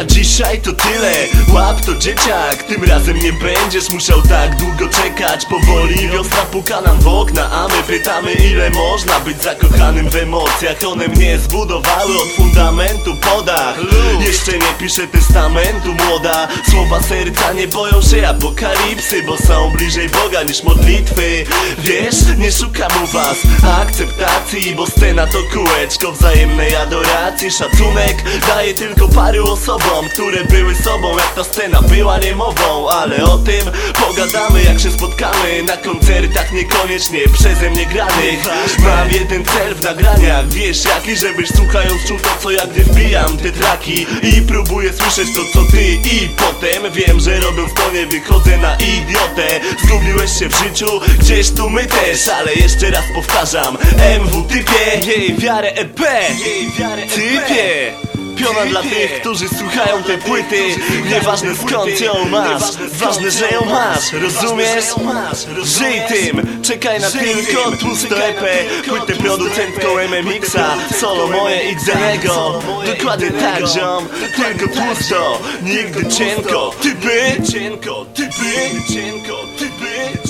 Na dzisiaj to tyle. Łap to dzieciak Tym razem nie będziesz musiał tak długo czekać. Powoli wiosna puka nam w okna A my pytamy ile można być zakochanym w emocjach. One mnie zbudowały od fundamentu po dach Jeszcze nie piszę testamentu młoda. Słowa serca nie boją się apokalipsy Bo są bliżej Boga niż modlitwy. Wiesz, nie szukam u was akceptacji Bo scena to kółeczko wzajemnej adoracji. Szacunek daje tylko paru osobom Które były sobą jak ta scena była niemową. Ale o tym pogadamy jak się spotkamy. Na koncertach niekoniecznie przeze mnie granych Mam jeden cel w nagraniach. Wiesz jaki, żebyś słuchając czuł to co ja gdy wbijam te traki. I próbuję słyszeć to co ty. I potem wiem, że robiąc to nie wychodzę na idiotę. Zgubiłeś się w życiu, gdzieś tu my też. Ale jeszcze raz powtarzam MW typie, jej wiarę EP Jej wiarę typie Piona dla tych, którzy słuchają tej płyty. Nieważne skąd ją masz. Ważne, że ją masz, rozumiesz? Żyj tym, czekaj na tylko tłusto EP Płytę producentką MMX-a Solo moje i Zenego Dokładnie tak ziom, tylko tłusto Nigdy cienko. Typy, cienko, typy, cienko, typy